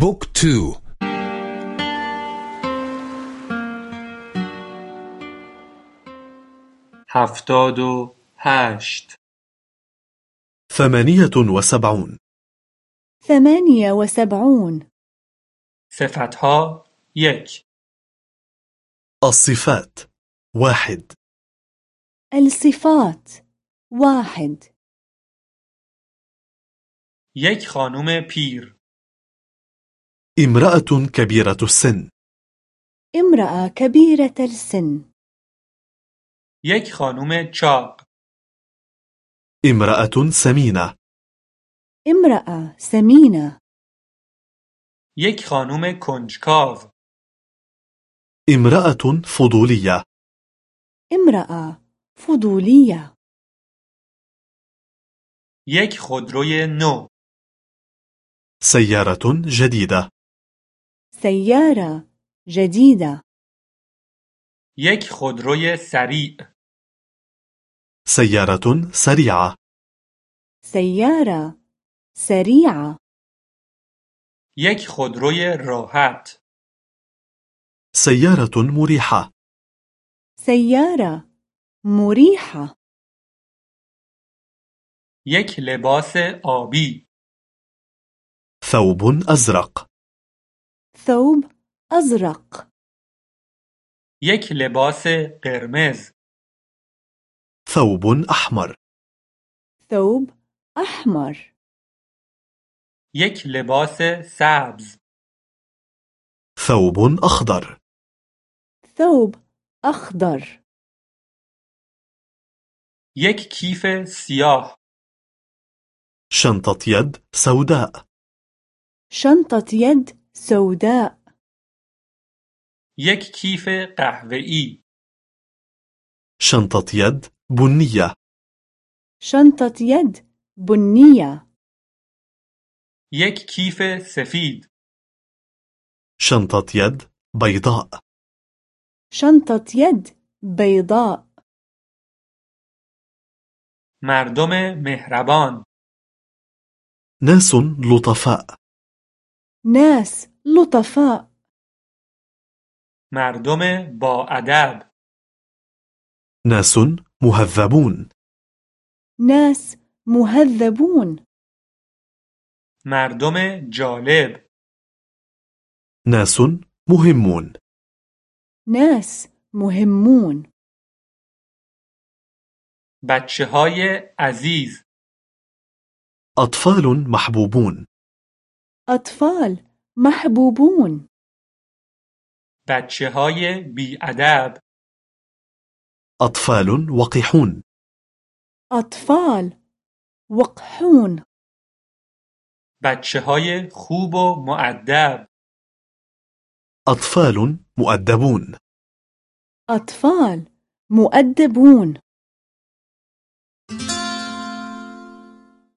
بوك تو. هفتاد و هشت. ثمانية وسبعون. ثمانية وسبعون. صفتها یک. الصفات. واحد. الصفات. واحد. یک خانم پیر. امرأة كبيرة السن. امرأة كبيرة السن. یک خانم چاق. امرأة سمينة. امرأة سمينة. یک خانم کنجکاو. امرأة فضولية. امرأة فضولية. یک خودروی نو. سيارة جديدة. سيارة جديدة یک خودروی سریع. سيارة سريعة سيارة سريعة یک خودروی راحت. سيارة مريحة سيارة مريحة یک لباس آبی. ثوب أزرق. ثوب أزرق. یک لباس قرمز. ثوب أحمر. ثوب أحمر. یک لباس سبز. ثوب أخضر. ثوب أخضر. یک کیف سیاه. شنطة يد سوداء. شنطة يد سوداء. یک کیف قهوه‌ای. شنطة يد بنية شنطة يد بنية یک کیف سفید. شنطة يد بيضاء. شنطة يد بيضاء. مردم مهربان. ناس لطفاء. ناس لطفاء. مردم با ادب. ناس مهذبون. ناس مهذبون. مردم جالب. ناس مهمون. ناس مهمون. بچه های عزیز. أطفال محبوبون. أطفال محبوبون. بچه های بی ادب أطفال وقحون. أطفال وقحون. بچه های خوب و معدب أطفال مؤدبون. أطفال مؤدبون.